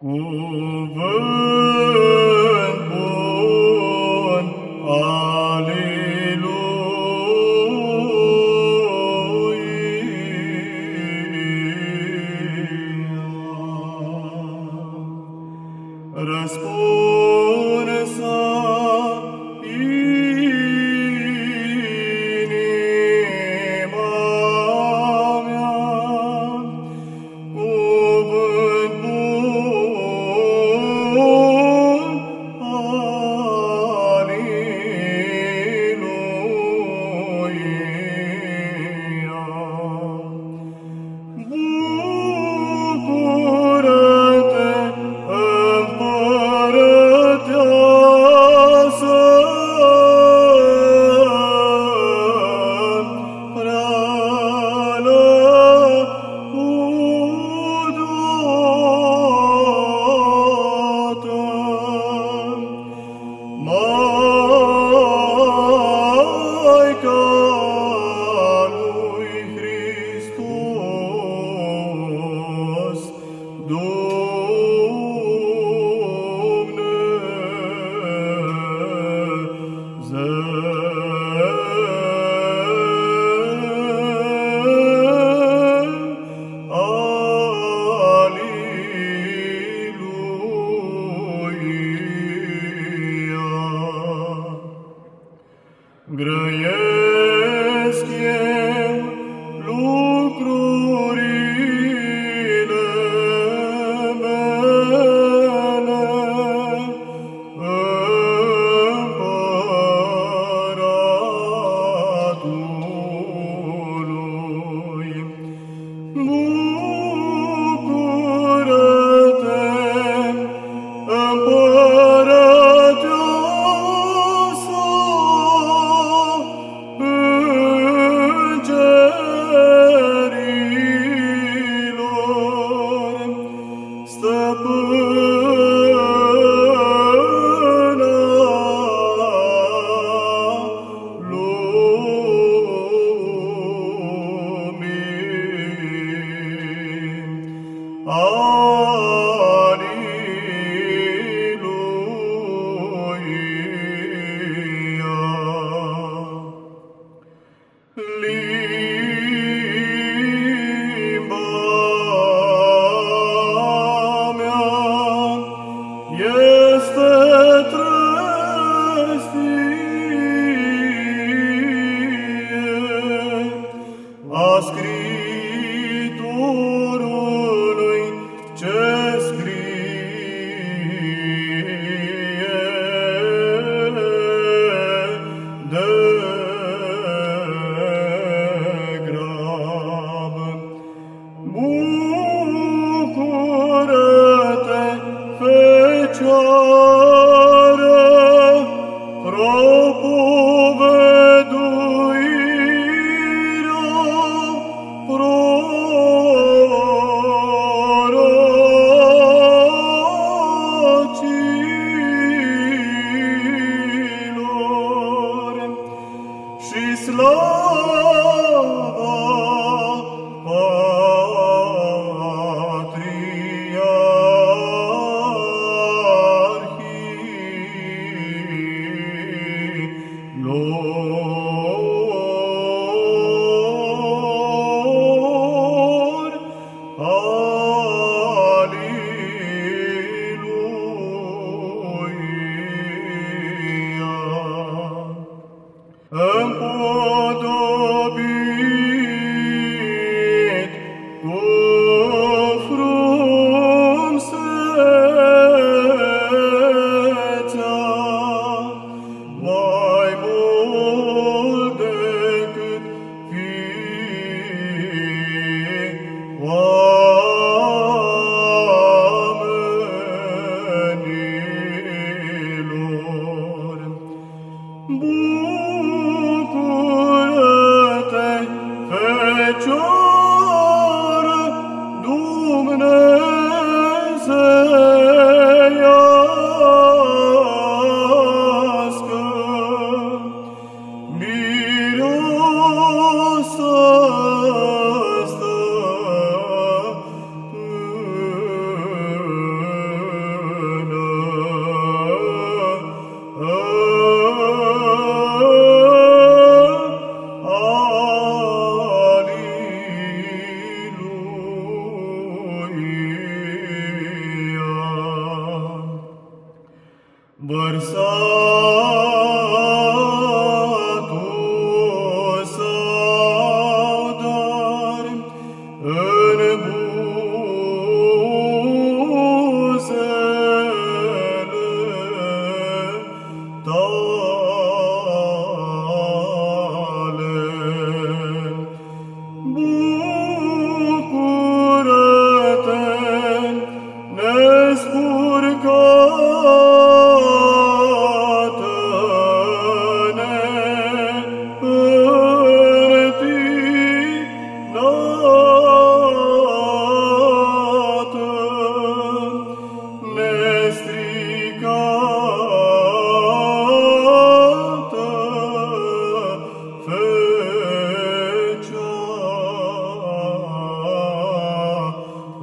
Cuvânt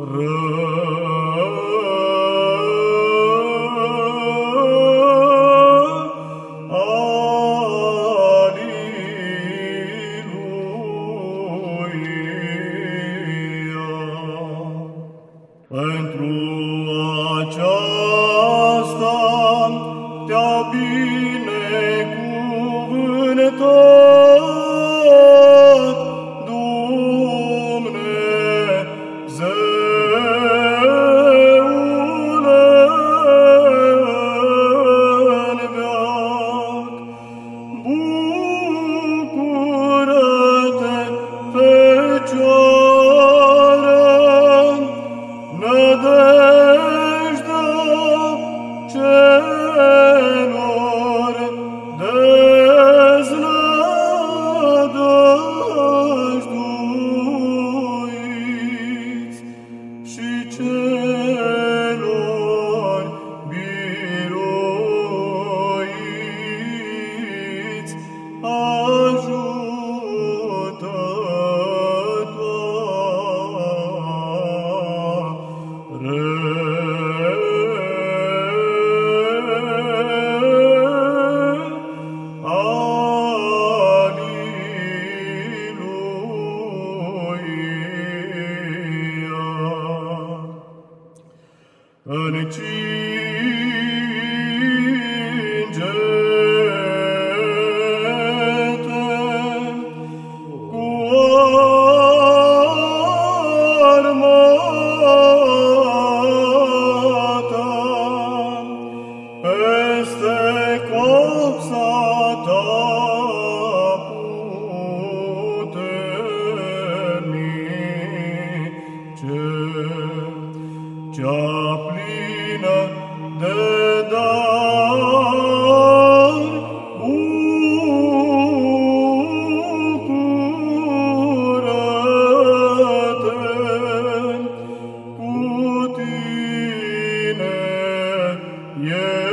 Pentru nădejdea Încinge-te este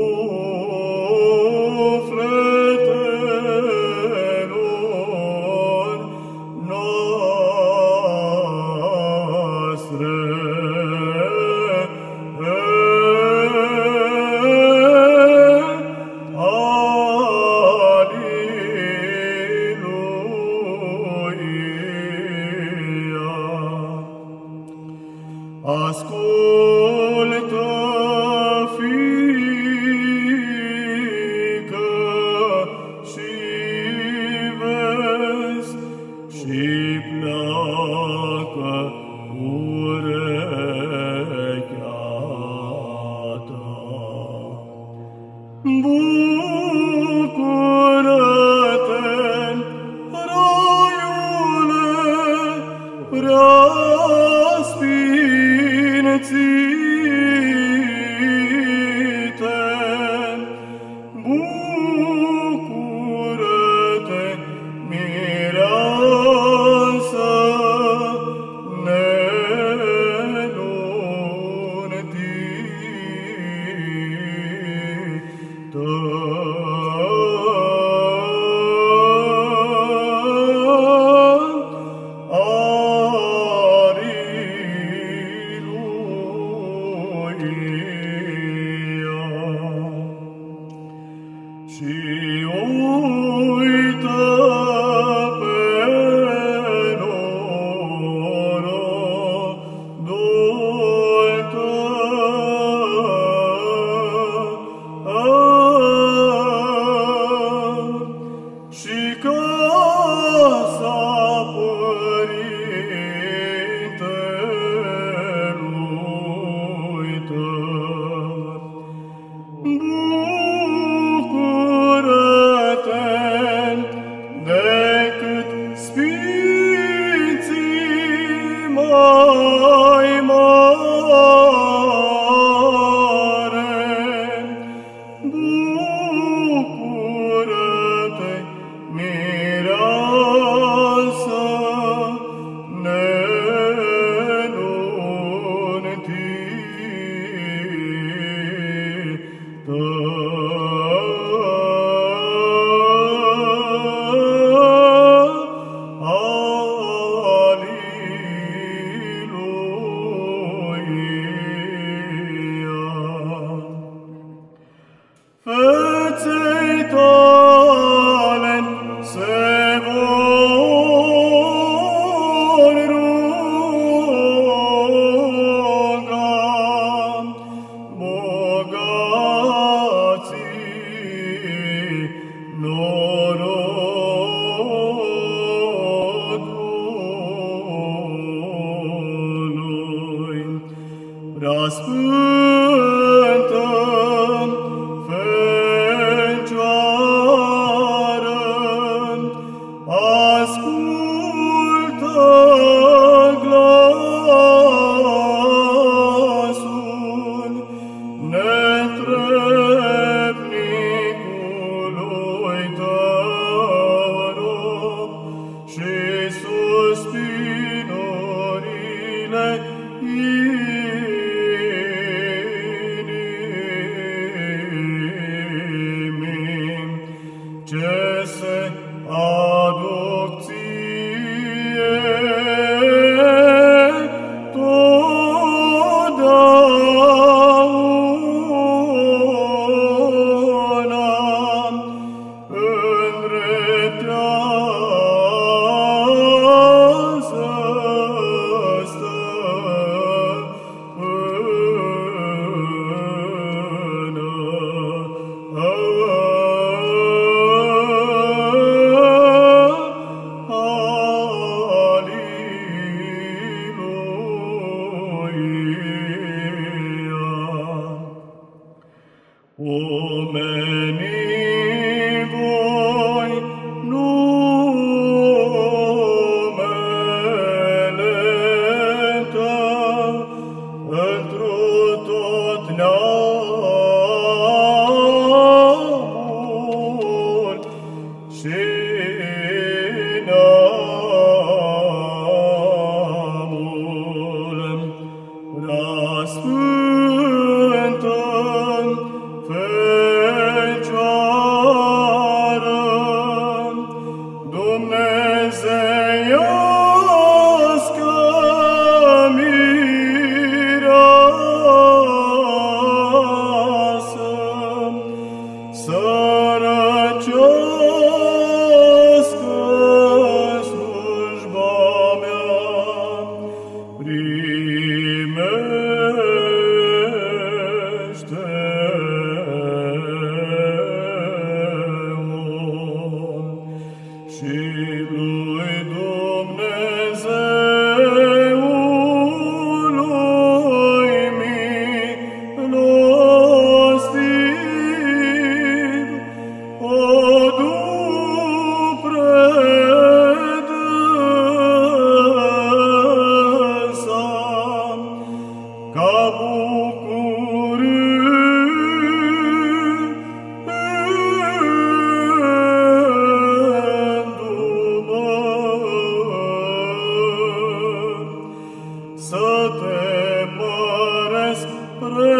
premărtuitorul uită Răspântă slujba Oh.